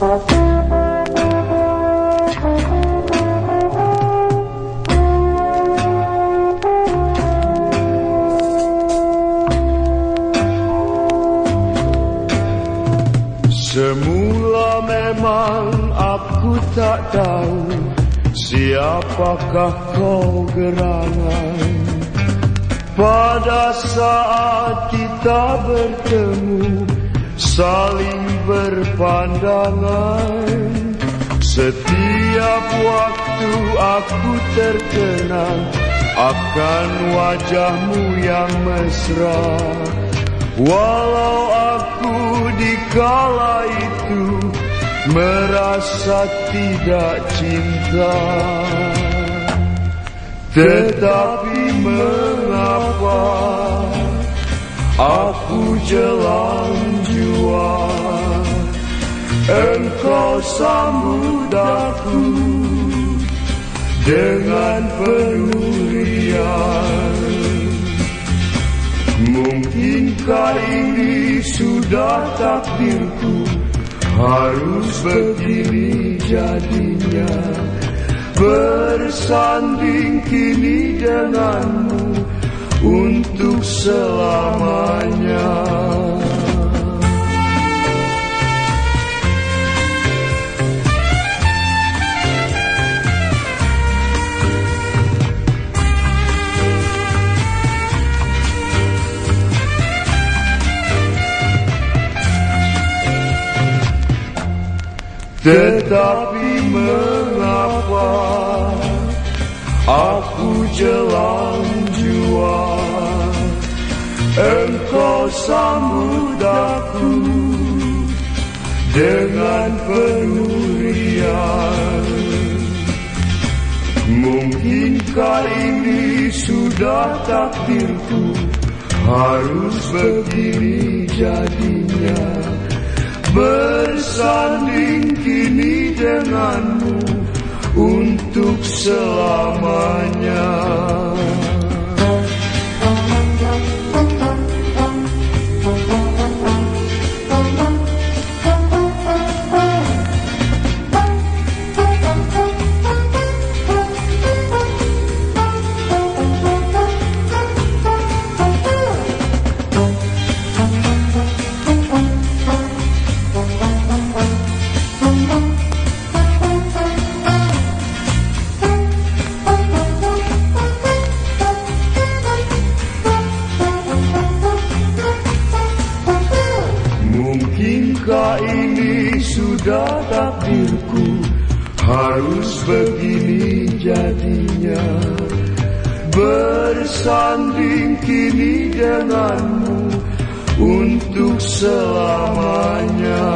Semula memang aku tak tahu Siapakah kau gerangan. Pada saat kita bertemu saling berpandangan. Setiap waktu aku terkenang akan wajahmu yang mesra. Walau aku di kala itu merasa tidak cinta. Tetapi mengapa aku jelang Engkau sambut aku dengan penuh riang Mungkinkah ini sudah takdirku? Harus begini jadinya. Bersanding kini denganmu Untuk selamanya Tetapi mengapa aku jelang jua? Engkau sambut aku dengan penuh riang Mungkinkah ini sudah takdirku Harus begini jadinya Bersanding kini denganmu Untuk selamanya Harus begini jadinya. Bersanding kini denganmu Untuk selamanya